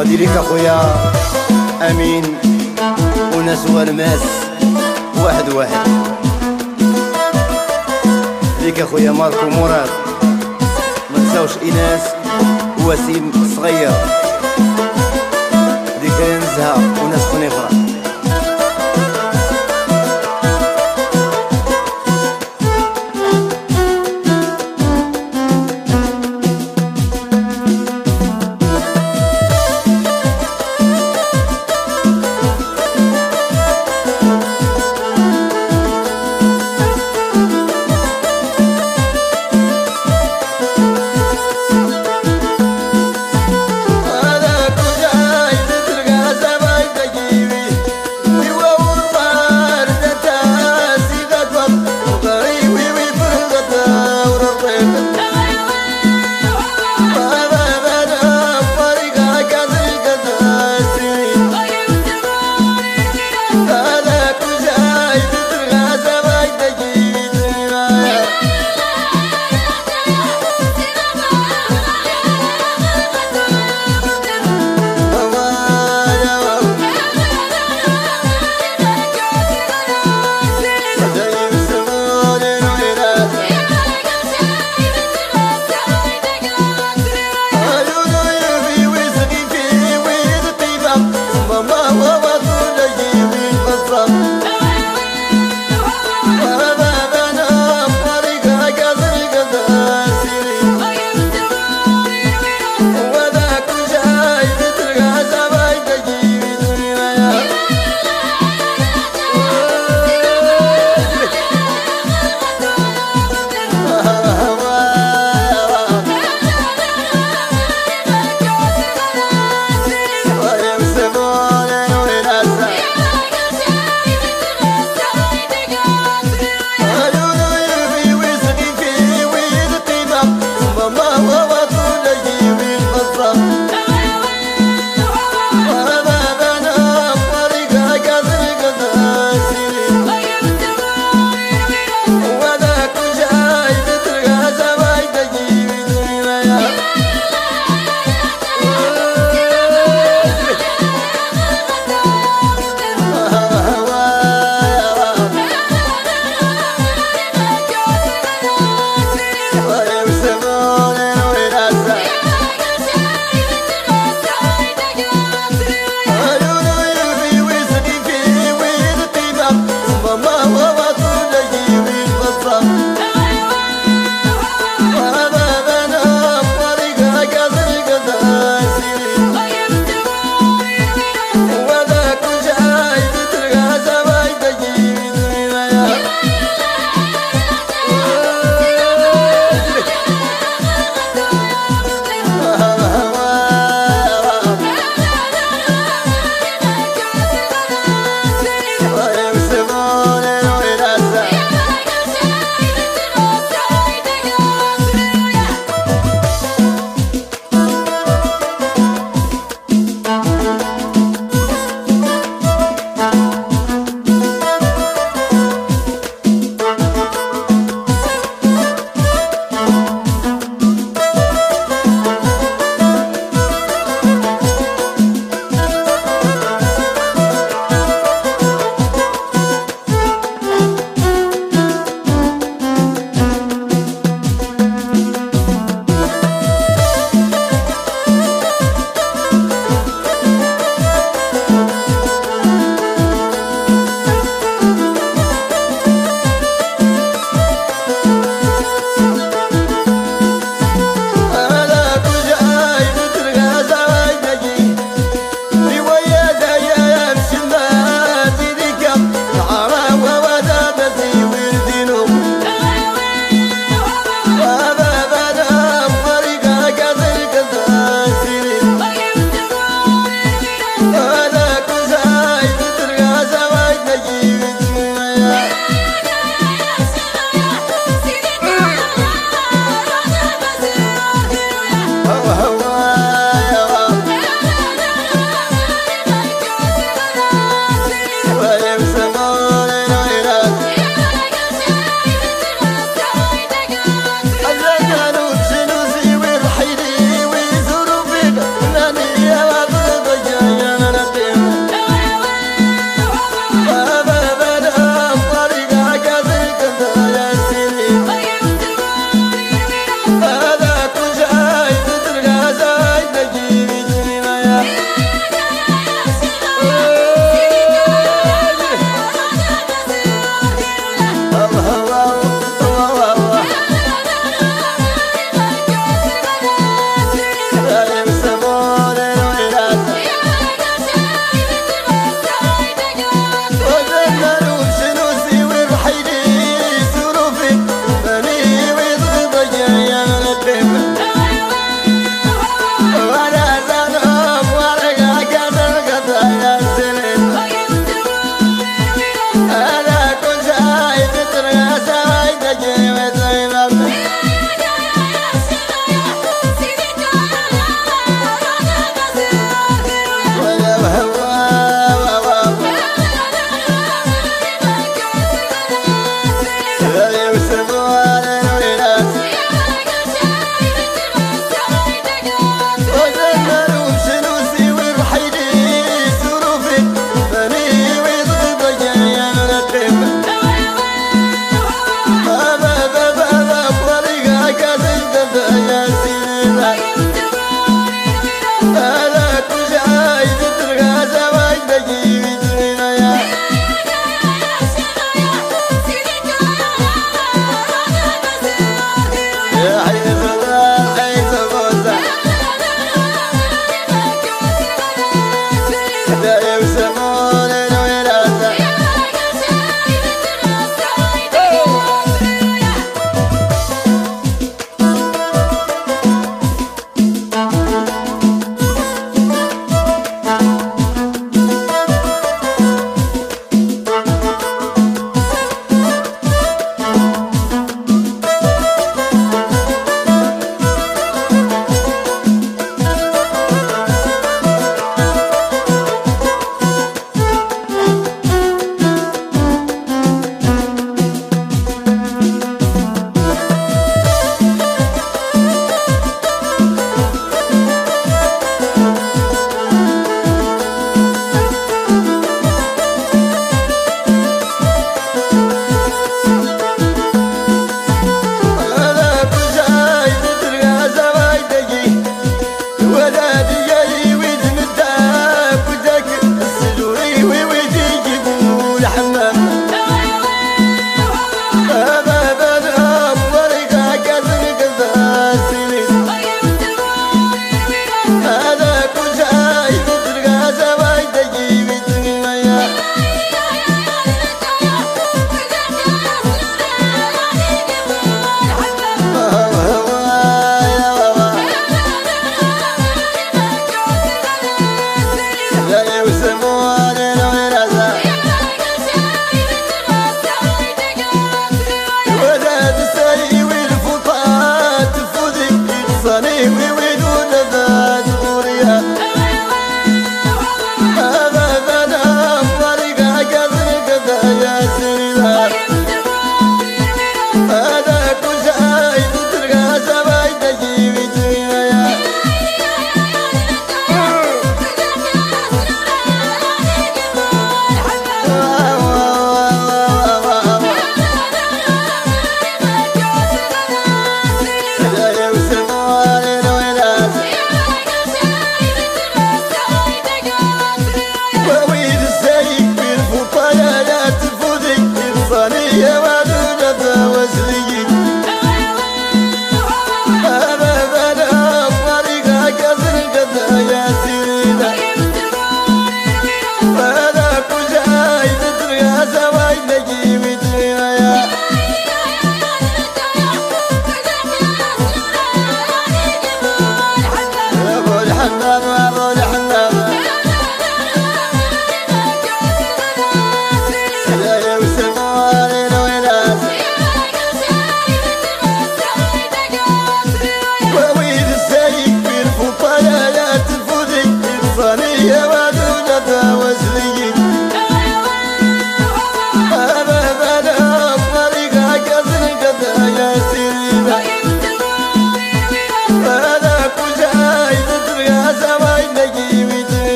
غادي ليك أخويا أمين. وناس والماس واحد واحد. ليك أخويا ماركو مراد ما نساوش ايناس وسيم صغير.